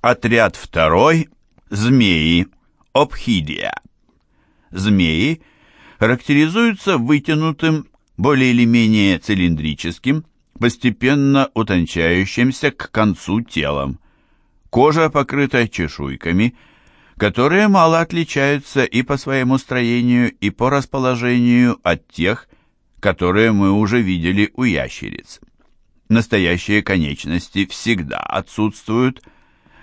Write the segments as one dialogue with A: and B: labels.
A: Отряд второй – змеи, обхидия. Змеи характеризуются вытянутым, более или менее цилиндрическим, постепенно утончающимся к концу телом. Кожа покрыта чешуйками, которые мало отличаются и по своему строению, и по расположению от тех, которые мы уже видели у ящериц. Настоящие конечности всегда отсутствуют –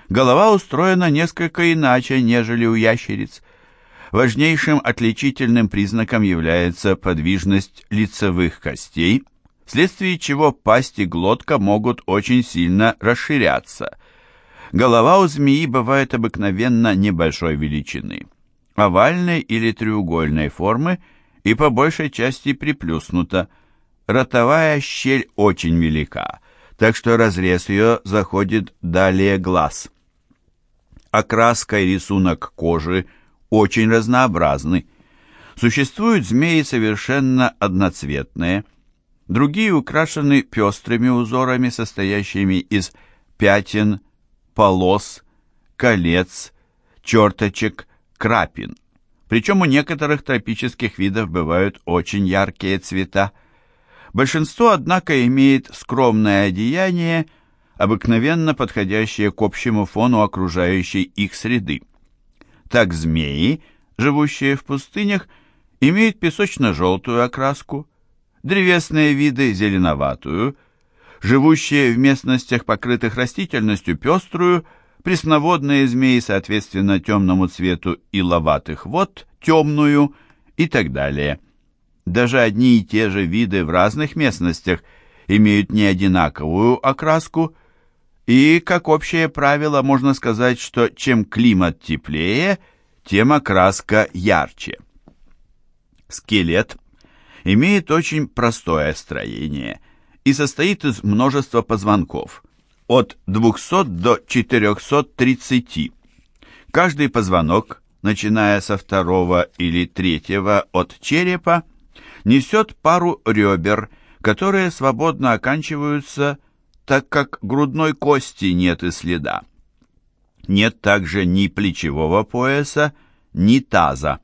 A: Голова устроена несколько иначе, нежели у ящериц. Важнейшим отличительным признаком является подвижность лицевых костей, вследствие чего пасть и глотка могут очень сильно расширяться. Голова у змеи бывает обыкновенно небольшой величины, овальной или треугольной формы и по большей части приплюснута. Ротовая щель очень велика, так что разрез ее заходит далее глаз окраска и рисунок кожи очень разнообразны. Существуют змеи совершенно одноцветные, другие украшены пестрыми узорами, состоящими из пятен, полос, колец, черточек, крапин. Причем у некоторых тропических видов бывают очень яркие цвета. Большинство, однако, имеет скромное одеяние – обыкновенно подходящие к общему фону окружающей их среды. Так змеи, живущие в пустынях, имеют песочно-желтую окраску, древесные виды – зеленоватую, живущие в местностях, покрытых растительностью, пеструю, пресноводные змеи, соответственно, темному цвету иловатых вод, темную и так далее. Даже одни и те же виды в разных местностях имеют не одинаковую окраску – и, как общее правило, можно сказать, что чем климат теплее, тем окраска ярче. Скелет имеет очень простое строение и состоит из множества позвонков, от 200 до 430. Каждый позвонок, начиная со второго или третьего от черепа, несет пару ребер, которые свободно оканчиваются так как грудной кости нет и следа. Нет также ни плечевого пояса, ни таза.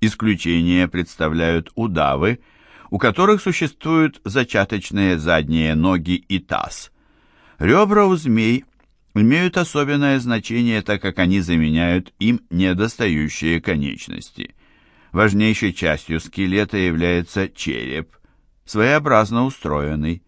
A: Исключение представляют удавы, у которых существуют зачаточные задние ноги и таз. Ребра у змей имеют особенное значение, так как они заменяют им недостающие конечности. Важнейшей частью скелета является череп, своеобразно устроенный.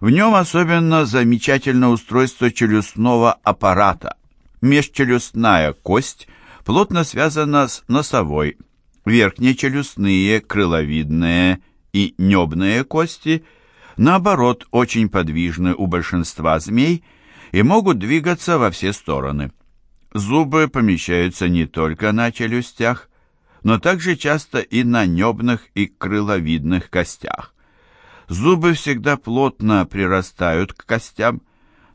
A: В нем особенно замечательно устройство челюстного аппарата. Межчелюстная кость плотно связана с носовой. Верхние челюстные, крыловидные и небные кости, наоборот, очень подвижны у большинства змей и могут двигаться во все стороны. Зубы помещаются не только на челюстях, но также часто и на небных и крыловидных костях. Зубы всегда плотно прирастают к костям,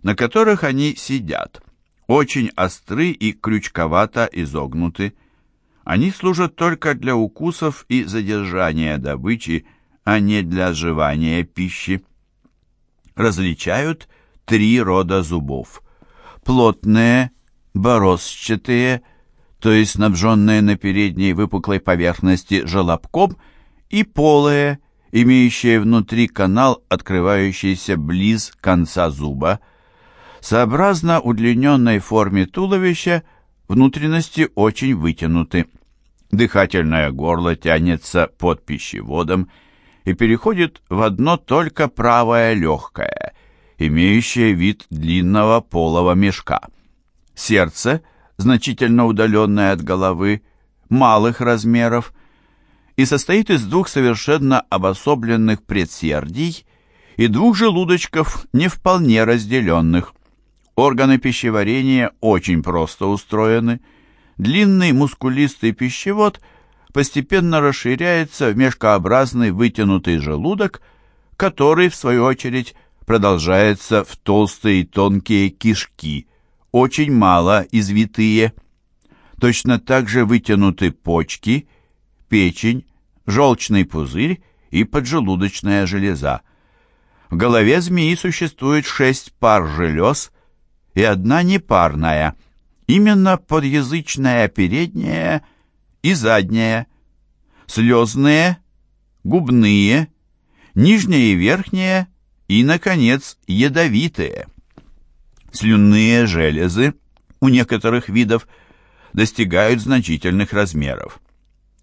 A: на которых они сидят, очень остры и крючковато изогнуты. Они служат только для укусов и задержания добычи, а не для жевания пищи. Различают три рода зубов. Плотные, борозчатые, то есть снабженные на передней выпуклой поверхности желобком, и полые, имеющее внутри канал, открывающийся близ конца зуба. Сообразно удлиненной форме туловища внутренности очень вытянуты. Дыхательное горло тянется под пищеводом и переходит в одно только правое легкое, имеющее вид длинного полого мешка. Сердце, значительно удаленное от головы, малых размеров, и состоит из двух совершенно обособленных предсердий и двух желудочков, не вполне разделенных. Органы пищеварения очень просто устроены. Длинный мускулистый пищевод постепенно расширяется в мешкообразный вытянутый желудок, который, в свою очередь, продолжается в толстые тонкие кишки, очень мало извитые. Точно так же вытянуты почки – печень, желчный пузырь и поджелудочная железа. В голове змеи существует шесть пар желез и одна непарная, именно подъязычная передняя и задняя, слезные, губные, нижняя и верхняя и, наконец, ядовитые. Слюнные железы у некоторых видов достигают значительных размеров.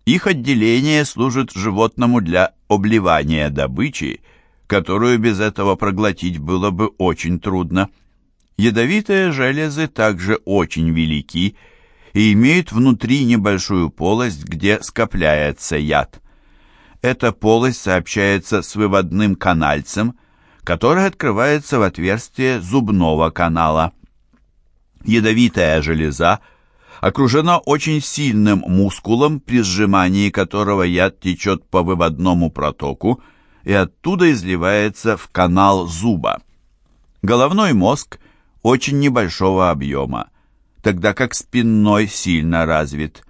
A: Их отделение служит животному для обливания добычи, которую без этого проглотить было бы очень трудно. Ядовитые железы также очень велики и имеют внутри небольшую полость, где скопляется яд. Эта полость сообщается с выводным канальцем, который открывается в отверстие зубного канала. Ядовитая железа окружена очень сильным мускулом, при сжимании которого яд течет по выводному протоку и оттуда изливается в канал зуба. Головной мозг очень небольшого объема, тогда как спинной сильно развит.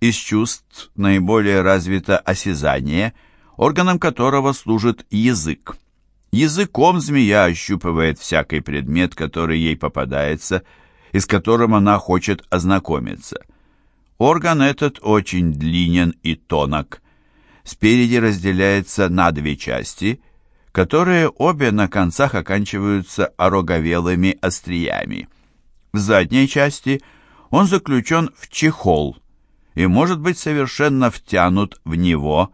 A: Из чувств наиболее развито осязание, органом которого служит язык. Языком змея ощупывает всякий предмет, который ей попадается, и с которым она хочет ознакомиться. Орган этот очень длинен и тонок. Спереди разделяется на две части, которые обе на концах оканчиваются ороговелыми остриями. В задней части он заключен в чехол и может быть совершенно втянут в него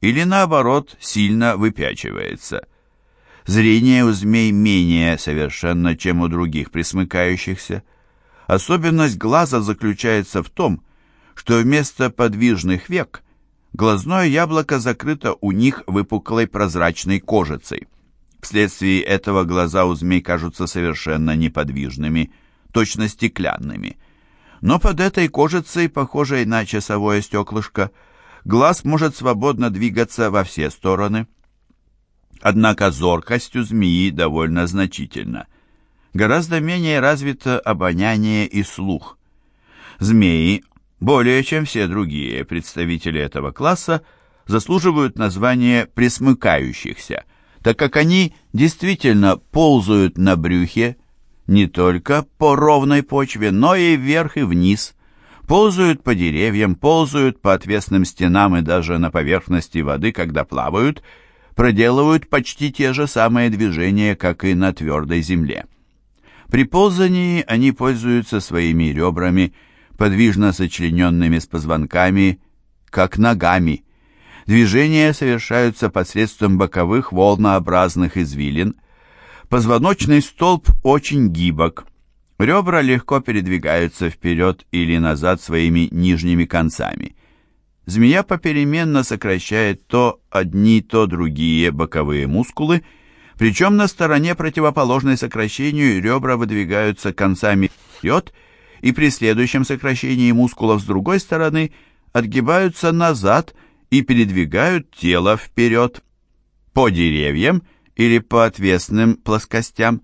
A: или наоборот сильно выпячивается – Зрение у змей менее совершенно, чем у других присмыкающихся. Особенность глаза заключается в том, что вместо подвижных век глазное яблоко закрыто у них выпуклой прозрачной кожицей. Вследствие этого глаза у змей кажутся совершенно неподвижными, точно стеклянными. Но под этой кожицей, похожей на часовое стеклышко, глаз может свободно двигаться во все стороны. Однако зоркость у змеи довольно значительна. Гораздо менее развито обоняние и слух. Змеи, более чем все другие представители этого класса, заслуживают названия присмыкающихся, так как они действительно ползают на брюхе не только по ровной почве, но и вверх и вниз, ползают по деревьям, ползают по отвесным стенам и даже на поверхности воды, когда плавают – проделывают почти те же самые движения, как и на твердой земле. При ползании они пользуются своими ребрами, подвижно сочлененными с позвонками, как ногами. Движения совершаются посредством боковых волнообразных извилин. Позвоночный столб очень гибок. Ребра легко передвигаются вперед или назад своими нижними концами. Змея попеременно сокращает то одни, то другие боковые мускулы, причем на стороне противоположной сокращению ребра выдвигаются концами вперед, и при следующем сокращении мускулов с другой стороны отгибаются назад и передвигают тело вперед. По деревьям или по отвесным плоскостям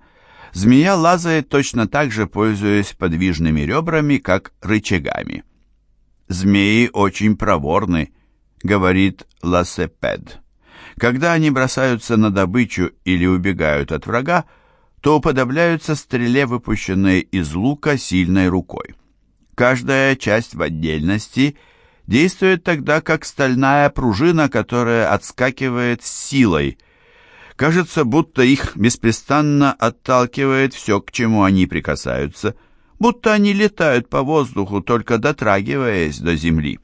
A: змея лазает точно так же, пользуясь подвижными ребрами, как рычагами. «Змеи очень проворны», — говорит Лассепед. Когда они бросаются на добычу или убегают от врага, то уподобляются стреле, выпущенной из лука сильной рукой. Каждая часть в отдельности действует тогда как стальная пружина, которая отскакивает с силой. Кажется, будто их беспрестанно отталкивает все, к чему они прикасаются — будто они летают по воздуху, только дотрагиваясь до земли.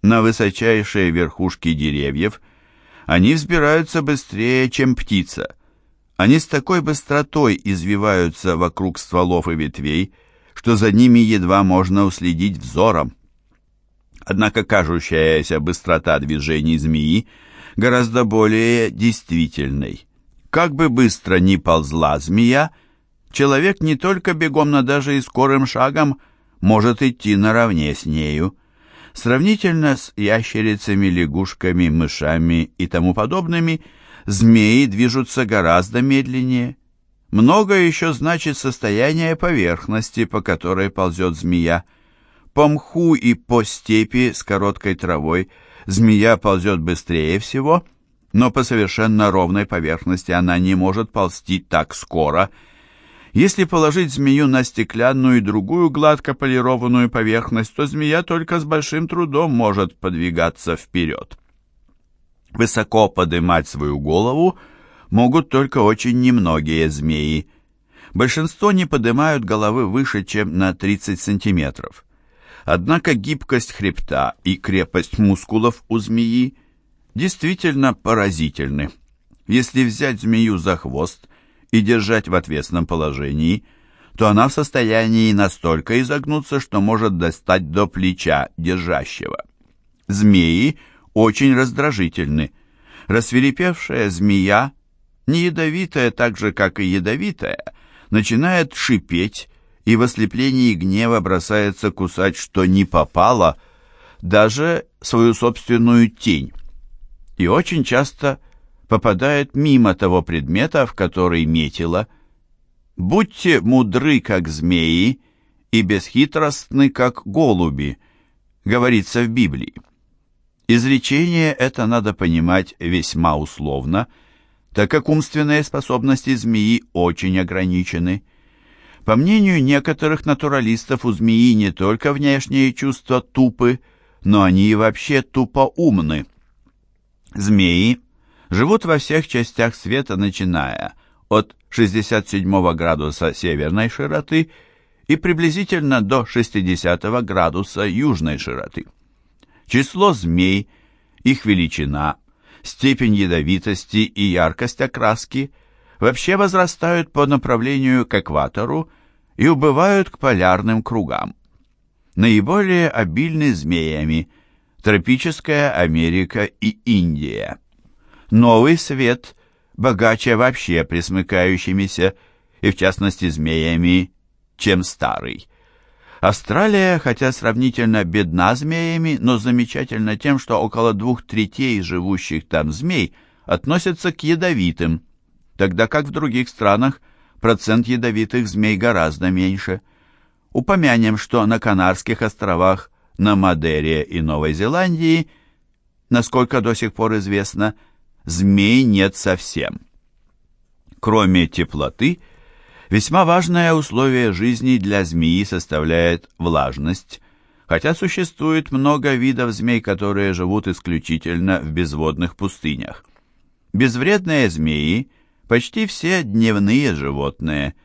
A: На высочайшие верхушки деревьев они взбираются быстрее, чем птица. Они с такой быстротой извиваются вокруг стволов и ветвей, что за ними едва можно уследить взором. Однако кажущаяся быстрота движений змеи гораздо более действительной. Как бы быстро ни ползла змея, человек не только бегом, но даже и скорым шагом может идти наравне с нею. Сравнительно с ящерицами, лягушками, мышами и тому подобными, змеи движутся гораздо медленнее. Много еще значит состояние поверхности, по которой ползет змея. По мху и по степи с короткой травой змея ползет быстрее всего, но по совершенно ровной поверхности она не может ползти так скоро, Если положить змею на стеклянную и другую гладко полированную поверхность, то змея только с большим трудом может подвигаться вперед. Высоко поднимать свою голову могут только очень немногие змеи. Большинство не поднимают головы выше, чем на 30 сантиметров. Однако гибкость хребта и крепость мускулов у змеи действительно поразительны. Если взять змею за хвост и держать в отвесном положении, то она в состоянии настолько изогнуться, что может достать до плеча держащего. Змеи очень раздражительны. Рассверепевшая змея, не ядовитая так же, как и ядовитая, начинает шипеть и в ослеплении гнева бросается кусать, что не попало, даже свою собственную тень. И очень часто попадает мимо того предмета, в который метила. Будьте мудры, как змеи, и бесхитростны, как голуби, говорится в Библии. Изречение это надо понимать весьма условно, так как умственные способности змеи очень ограничены. По мнению некоторых натуралистов, у змеи не только внешние чувства тупы, но они и вообще тупоумны. Змеи живут во всех частях света, начиная от 67 градуса северной широты и приблизительно до 60 градуса южной широты. Число змей, их величина, степень ядовитости и яркость окраски вообще возрастают по направлению к экватору и убывают к полярным кругам. Наиболее обильны змеями тропическая Америка и Индия. Новый свет богаче вообще присмыкающимися, и в частности змеями, чем старый. Австралия, хотя сравнительно бедна змеями, но замечательна тем, что около двух третей живущих там змей относятся к ядовитым, тогда как в других странах процент ядовитых змей гораздо меньше. Упомянем, что на Канарских островах, на Мадере и Новой Зеландии, насколько до сих пор известно, змей нет совсем. Кроме теплоты – Весьма важное условие жизни для змеи составляет влажность, хотя существует много видов змей, которые живут исключительно в безводных пустынях. Безвредные змеи почти все дневные животные,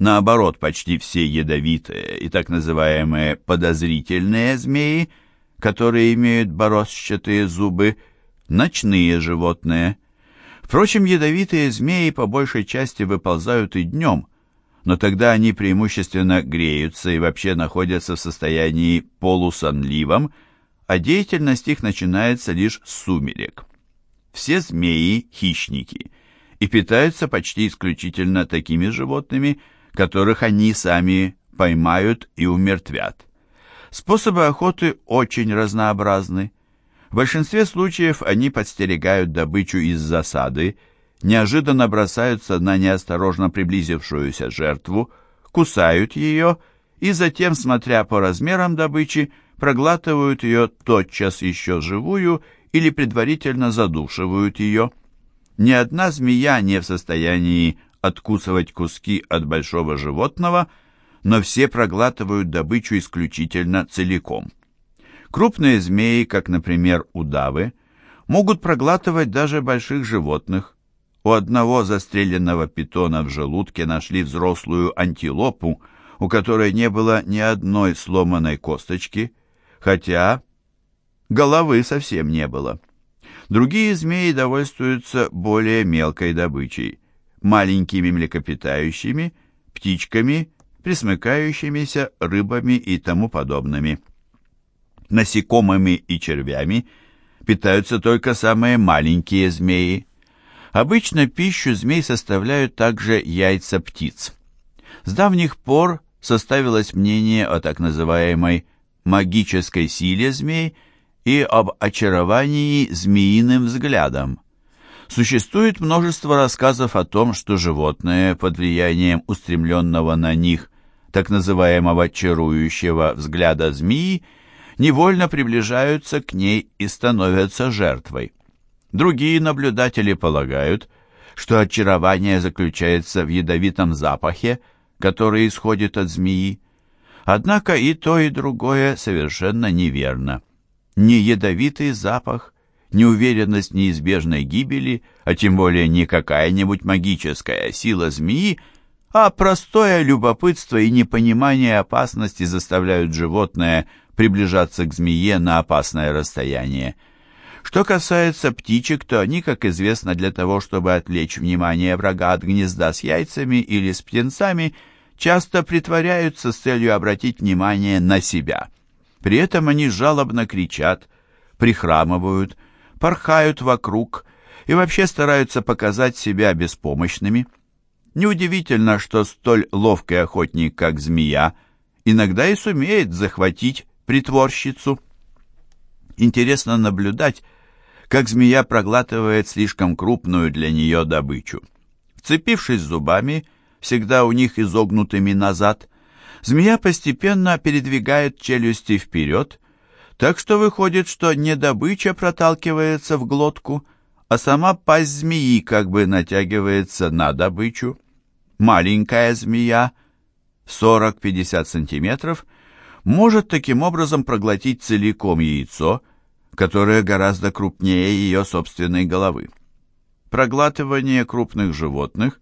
A: наоборот, почти все ядовитые и так называемые подозрительные змеи, которые имеют бороздчатые зубы, ночные животные. Впрочем, ядовитые змеи по большей части выползают и днем, но тогда они преимущественно греются и вообще находятся в состоянии полусонливом, а деятельность их начинается лишь с сумерек. Все змеи – хищники и питаются почти исключительно такими животными, которых они сами поймают и умертвят. Способы охоты очень разнообразны. В большинстве случаев они подстерегают добычу из засады – неожиданно бросаются на неосторожно приблизившуюся жертву, кусают ее и затем, смотря по размерам добычи, проглатывают ее тотчас еще живую или предварительно задушивают ее. Ни одна змея не в состоянии откусывать куски от большого животного, но все проглатывают добычу исключительно целиком. Крупные змеи, как, например, удавы, могут проглатывать даже больших животных, у одного застреленного питона в желудке нашли взрослую антилопу, у которой не было ни одной сломанной косточки, хотя головы совсем не было. Другие змеи довольствуются более мелкой добычей, маленькими млекопитающими, птичками, присмыкающимися рыбами и тому подобными. Насекомыми и червями питаются только самые маленькие змеи, Обычно пищу змей составляют также яйца птиц. С давних пор составилось мнение о так называемой магической силе змей и об очаровании змеиным взглядом. Существует множество рассказов о том, что животные под влиянием устремленного на них так называемого чарующего взгляда змеи невольно приближаются к ней и становятся жертвой. Другие наблюдатели полагают, что очарование заключается в ядовитом запахе, который исходит от змеи. Однако и то, и другое совершенно неверно. Не ядовитый запах, не уверенность неизбежной гибели, а тем более не какая-нибудь магическая сила змеи, а простое любопытство и непонимание опасности заставляют животное приближаться к змее на опасное расстояние. Что касается птичек, то они, как известно, для того, чтобы отвлечь внимание врага от гнезда с яйцами или с птенцами, часто притворяются с целью обратить внимание на себя. При этом они жалобно кричат, прихрамывают, порхают вокруг и вообще стараются показать себя беспомощными. Неудивительно, что столь ловкий охотник, как змея, иногда и сумеет захватить притворщицу. Интересно наблюдать, как змея проглатывает слишком крупную для нее добычу. Вцепившись зубами, всегда у них изогнутыми назад, змея постепенно передвигает челюсти вперед, так что выходит, что не добыча проталкивается в глотку, а сама пасть змеи как бы натягивается на добычу. Маленькая змея, 40-50 сантиметров, может таким образом проглотить целиком яйцо, которое гораздо крупнее ее собственной головы. Проглатывание крупных животных,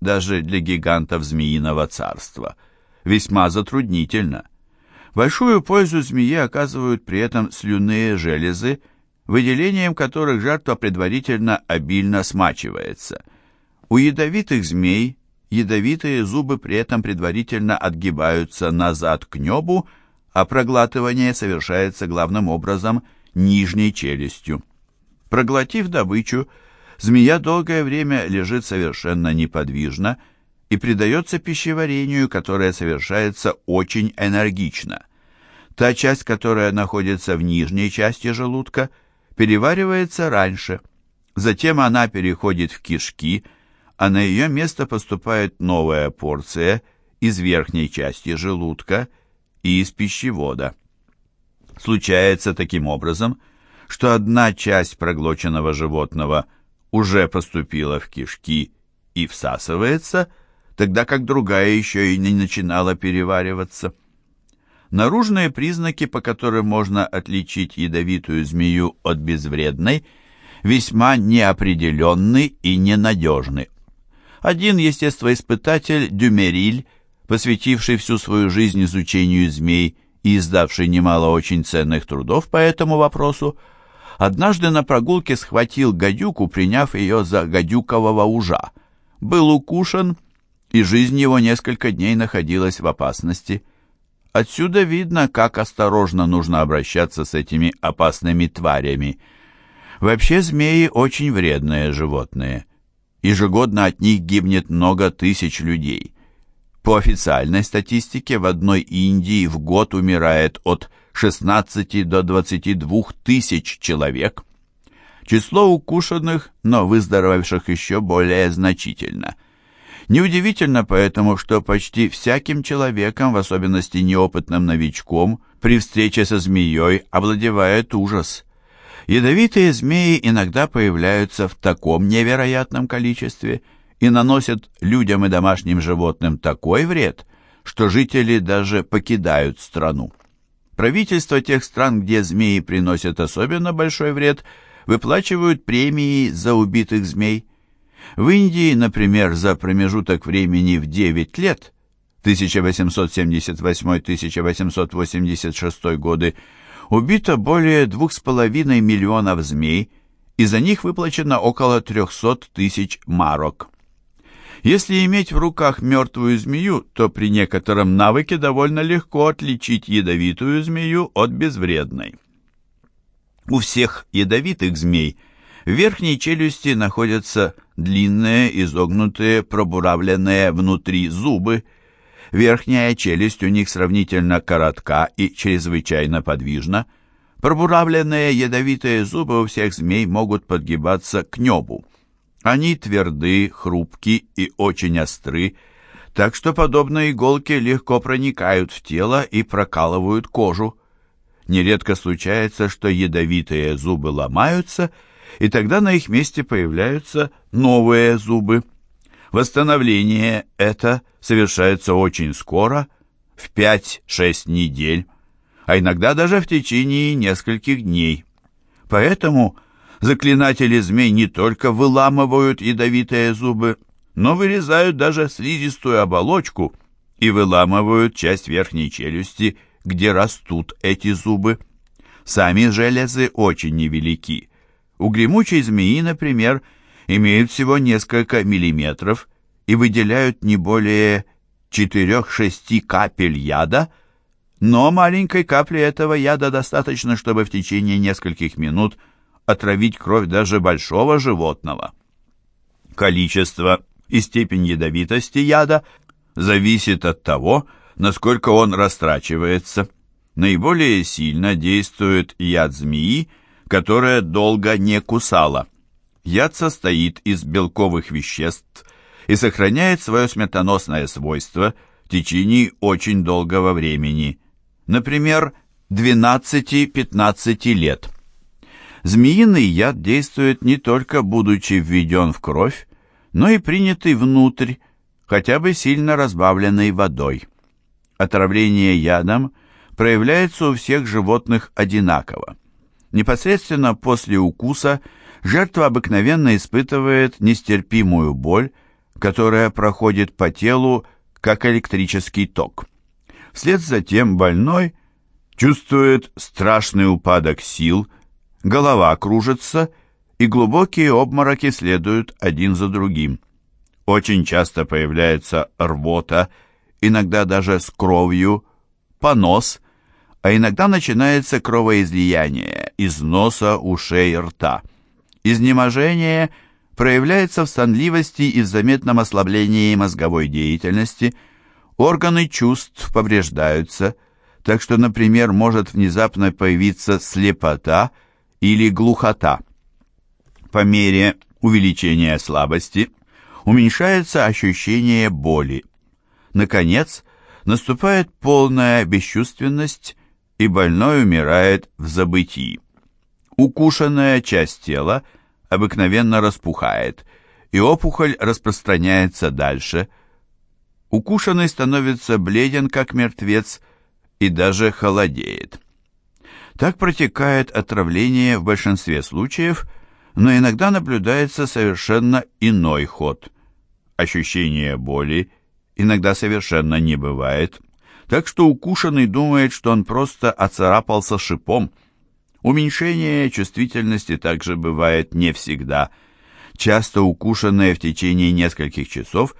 A: даже для гигантов змеиного царства, весьма затруднительно. Большую пользу змее оказывают при этом слюнные железы, выделением которых жертва предварительно обильно смачивается. У ядовитых змей ядовитые зубы при этом предварительно отгибаются назад к небу, а проглатывание совершается главным образом нижней челюстью. Проглотив добычу, змея долгое время лежит совершенно неподвижно и предается пищеварению, которое совершается очень энергично. Та часть, которая находится в нижней части желудка, переваривается раньше. Затем она переходит в кишки, а на ее место поступает новая порция из верхней части желудка – и из пищевода. Случается таким образом, что одна часть проглоченного животного уже поступила в кишки и всасывается, тогда как другая еще и не начинала перевариваться. Наружные признаки, по которым можно отличить ядовитую змею от безвредной, весьма неопределенны и ненадежны. Один естествоиспытатель Дюмериль посвятивший всю свою жизнь изучению змей и издавший немало очень ценных трудов по этому вопросу, однажды на прогулке схватил гадюку, приняв ее за гадюкового ужа. Был укушен, и жизнь его несколько дней находилась в опасности. Отсюда видно, как осторожно нужно обращаться с этими опасными тварями. Вообще змеи очень вредные животные. Ежегодно от них гибнет много тысяч людей. По официальной статистике в одной Индии в год умирает от 16 до 22 тысяч человек. Число укушенных, но выздоровевших еще более значительно. Неудивительно поэтому, что почти всяким человеком, в особенности неопытным новичком, при встрече со змеей овладевает ужас. Ядовитые змеи иногда появляются в таком невероятном количестве – и наносят людям и домашним животным такой вред, что жители даже покидают страну. Правительства тех стран, где змеи приносят особенно большой вред, выплачивают премии за убитых змей. В Индии, например, за промежуток времени в 9 лет 1878-1886 годы убито более 2,5 миллионов змей, и за них выплачено около 300 тысяч марок. Если иметь в руках мертвую змею, то при некотором навыке довольно легко отличить ядовитую змею от безвредной. У всех ядовитых змей в верхней челюсти находятся длинные, изогнутые, пробуравленные внутри зубы. Верхняя челюсть у них сравнительно коротка и чрезвычайно подвижна. Пробуравленные ядовитые зубы у всех змей могут подгибаться к небу. Они тверды, хрупки и очень остры, так что подобные иголки легко проникают в тело и прокалывают кожу. Нередко случается, что ядовитые зубы ломаются, и тогда на их месте появляются новые зубы. Восстановление это совершается очень скоро, в 5-6 недель, а иногда даже в течение нескольких дней. Поэтому заклинатели змей не только выламывают ядовитые зубы, но вырезают даже слизистую оболочку и выламывают часть верхней челюсти, где растут эти зубы. Сами железы очень невелики. У гремучей змеи, например, имеют всего несколько миллиметров и выделяют не более 4-6 капель яда, но маленькой капли этого яда достаточно, чтобы в течение нескольких минут отравить кровь даже большого животного. Количество и степень ядовитости яда зависит от того, насколько он растрачивается. Наиболее сильно действует яд змеи, которая долго не кусала. Яд состоит из белковых веществ и сохраняет свое смертоносное свойство в течение очень долгого времени, например, 12-15 лет. Змеиный яд действует не только будучи введен в кровь, но и принятый внутрь, хотя бы сильно разбавленной водой. Отравление ядом проявляется у всех животных одинаково. Непосредственно после укуса жертва обыкновенно испытывает нестерпимую боль, которая проходит по телу, как электрический ток. Вслед за тем больной чувствует страшный упадок сил, голова кружится и глубокие обмороки следуют один за другим. Очень часто появляется рвота, иногда даже с кровью, понос, а иногда начинается кровоизлияние из носа, ушей, рта. Изнеможение проявляется в сонливости и в заметном ослаблении мозговой деятельности, органы чувств повреждаются, так что, например, может внезапно появиться слепота или глухота по мере увеличения слабости уменьшается ощущение боли. Наконец, наступает полная бесчувственность, и больной умирает в забытии. Укушенная часть тела обыкновенно распухает, и опухоль распространяется дальше. Укушенный становится бледен, как мертвец, и даже холодеет. Так протекает отравление в большинстве случаев – но иногда наблюдается совершенно иной ход. Ощущение боли иногда совершенно не бывает, так что укушенный думает, что он просто оцарапался шипом. Уменьшение чувствительности также бывает не всегда. Часто укушенные в течение нескольких часов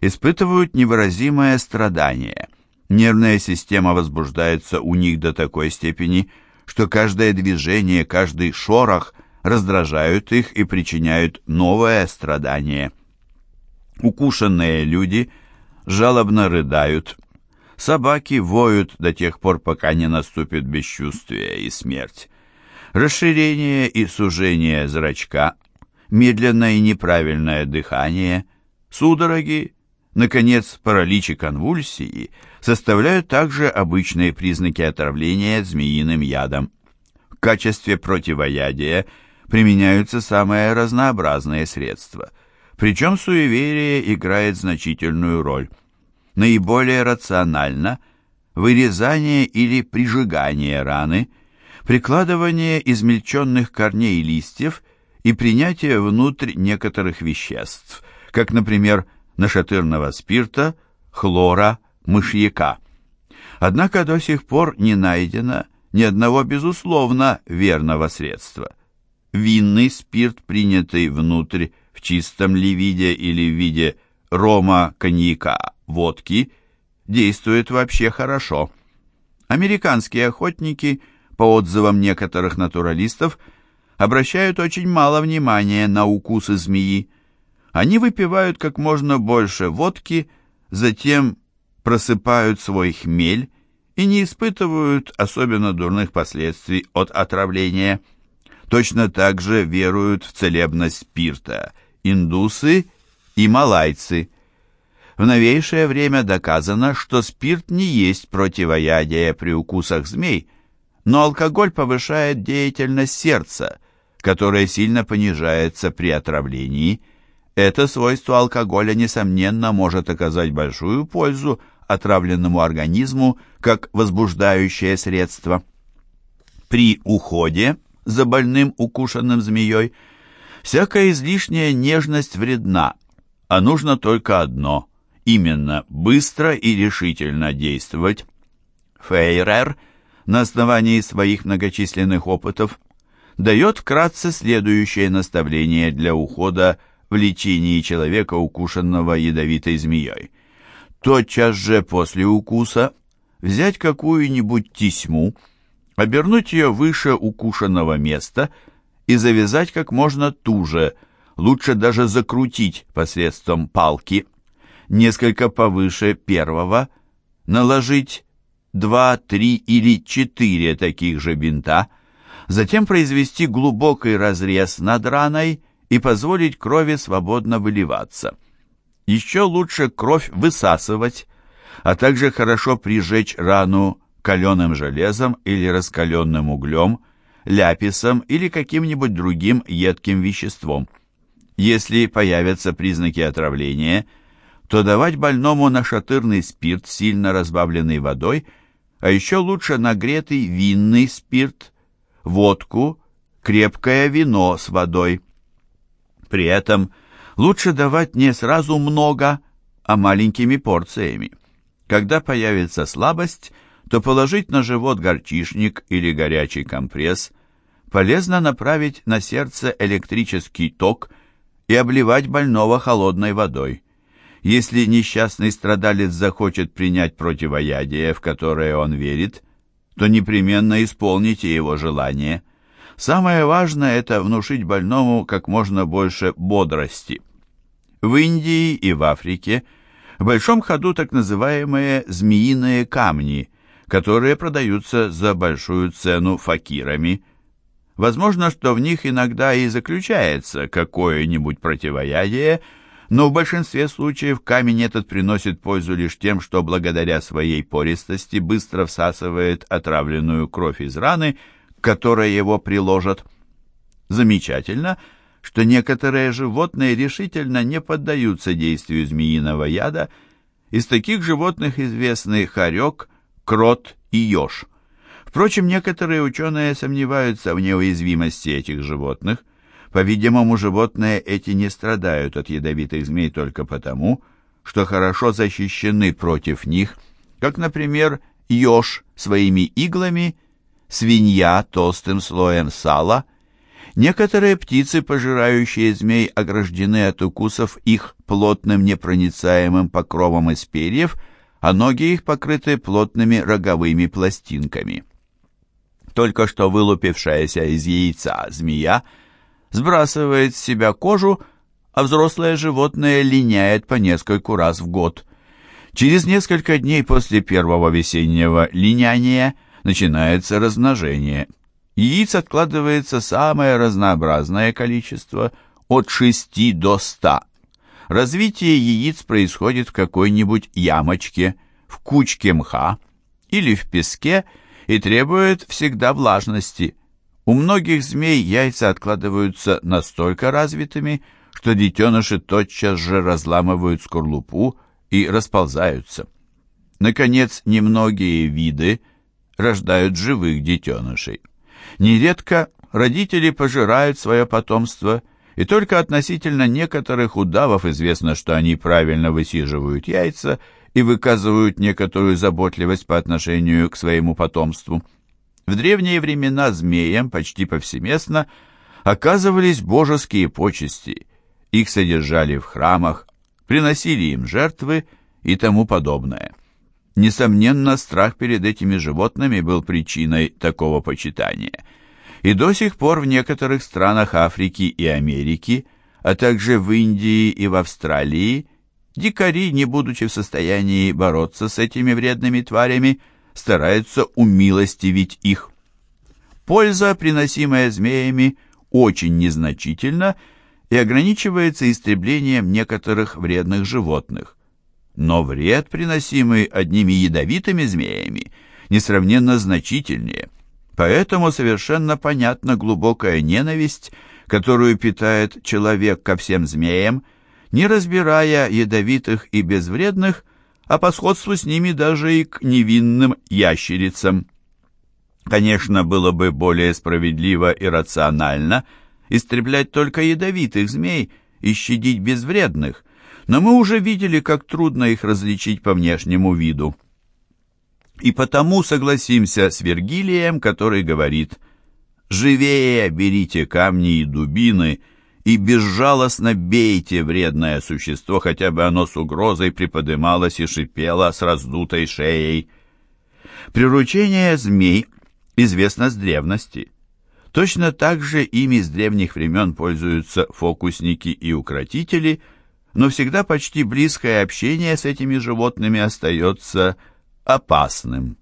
A: испытывают невыразимое страдание. Нервная система возбуждается у них до такой степени, что каждое движение, каждый шорох – раздражают их и причиняют новое страдание. Укушенные люди жалобно рыдают. Собаки воют до тех пор, пока не наступит бесчувствие и смерть. Расширение и сужение зрачка, медленное и неправильное дыхание, судороги, наконец, паралич и конвульсии составляют также обычные признаки отравления змеиным ядом. В качестве противоядия – применяются самые разнообразные средства. Причем суеверие играет значительную роль. Наиболее рационально вырезание или прижигание раны, прикладывание измельченных корней и листьев и принятие внутрь некоторых веществ, как, например, нашатырного спирта, хлора, мышьяка. Однако до сих пор не найдено ни одного безусловно верного средства – винный спирт, принятый внутрь в чистом ли виде или в виде рома, коньяка, водки, действует вообще хорошо. Американские охотники, по отзывам некоторых натуралистов, обращают очень мало внимания на укусы змеи. Они выпивают как можно больше водки, затем просыпают свой хмель и не испытывают особенно дурных последствий от отравления – Точно так же веруют в целебность спирта индусы и малайцы. В новейшее время доказано, что спирт не есть противоядие при укусах змей, но алкоголь повышает деятельность сердца, которое сильно понижается при отравлении. Это свойство алкоголя, несомненно, может оказать большую пользу отравленному организму как возбуждающее средство. При уходе за больным укушенным змеей всякая излишняя нежность вредна, а нужно только одно – именно быстро и решительно действовать. Фейрер на основании своих многочисленных опытов дает вкратце следующее наставление для ухода в человека, укушенного ядовитой змеей. Тотчас же после укуса взять какую-нибудь тесьму, обернуть ее выше укушенного места и завязать как можно туже, лучше даже закрутить посредством палки, несколько повыше первого, наложить два, три или четыре таких же бинта, затем произвести глубокий разрез над раной и позволить крови свободно выливаться. Еще лучше кровь высасывать, а также хорошо прижечь рану каленым железом или раскаленным углем, ляписом или каким-нибудь другим едким веществом. Если появятся признаки отравления, то давать больному нашатырный спирт, сильно разбавленный водой, а еще лучше нагретый винный спирт, водку, крепкое вино с водой. При этом лучше давать не сразу много, а маленькими порциями. Когда появится слабость, то положить на живот горчишник или горячий компресс, полезно направить на сердце электрический ток и обливать больного холодной водой. Если несчастный страдалец захочет принять противоядие, в которое он верит, то непременно исполните его желание. Самое важное – это внушить больному как можно больше бодрости. В Индии и в Африке в большом ходу так называемые «змеиные камни», которые продаются за большую цену факирами. Возможно, что в них иногда и заключается какое-нибудь противоядие – но в большинстве случаев камень этот приносит пользу лишь тем, что благодаря своей пористости быстро всасывает отравленную кровь из раны, которой его приложат. Замечательно, что некоторые животные решительно не поддаются действию змеиного яда. Из таких животных известны хорек, крот и еж. Впрочем, некоторые ученые сомневаются в неуязвимости этих животных – по-видимому, животные эти не страдают от ядовитых змей только потому, что хорошо защищены против них, как, например, еж своими иглами, свинья толстым слоем сала. Некоторые птицы, пожирающие змей, ограждены от укусов их плотным непроницаемым покровом из перьев, а ноги их покрыты плотными роговыми пластинками. Только что вылупившаяся из яйца змея – сбрасывает с себя кожу, а взрослое животное линяет по нескольку раз в год. Через несколько дней после первого весеннего линяния начинается размножение. Яиц откладывается самое разнообразное количество, от 6 до 100. Развитие яиц происходит в какой-нибудь ямочке, в кучке мха или в песке и требует всегда влажности – у многих змей яйца откладываются настолько развитыми, что детеныши тотчас же разламывают скорлупу и расползаются. Наконец, немногие виды рождают живых детенышей. Нередко родители пожирают свое потомство, и только относительно некоторых удавов известно, что они правильно высиживают яйца и выказывают некоторую заботливость по отношению к своему потомству. В древние времена змеям почти повсеместно оказывались божеские почести, их содержали в храмах, приносили им жертвы и тому подобное. Несомненно, страх перед этими животными был причиной такого почитания. И до сих пор в некоторых странах Африки и Америки, а также в Индии и в Австралии, дикари, не будучи в состоянии бороться с этими вредными тварями, стараются умилостивить их. Польза, приносимая змеями, очень незначительна и ограничивается истреблением некоторых вредных животных. Но вред, приносимый одними ядовитыми змеями, несравненно значительнее. Поэтому совершенно понятна глубокая ненависть, которую питает человек ко всем змеям, не разбирая ядовитых и безвредных, а по сходству с ними даже и к невинным ящерицам. Конечно, было бы более справедливо и рационально истреблять только ядовитых змей и щадить безвредных, но мы уже видели, как трудно их различить по внешнему виду. И потому согласимся с Вергилием, который говорит «Живее берите камни и дубины и безжалостно бейте вредное существо, хотя бы оно с угрозой приподымалось и шипело с раздутой шеей». Приручение змей известно с древности. Точно так же ими с древних времен пользуются фокусники и укротители, но всегда почти близкое общение с этими животными остается опасным.